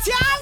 espacial.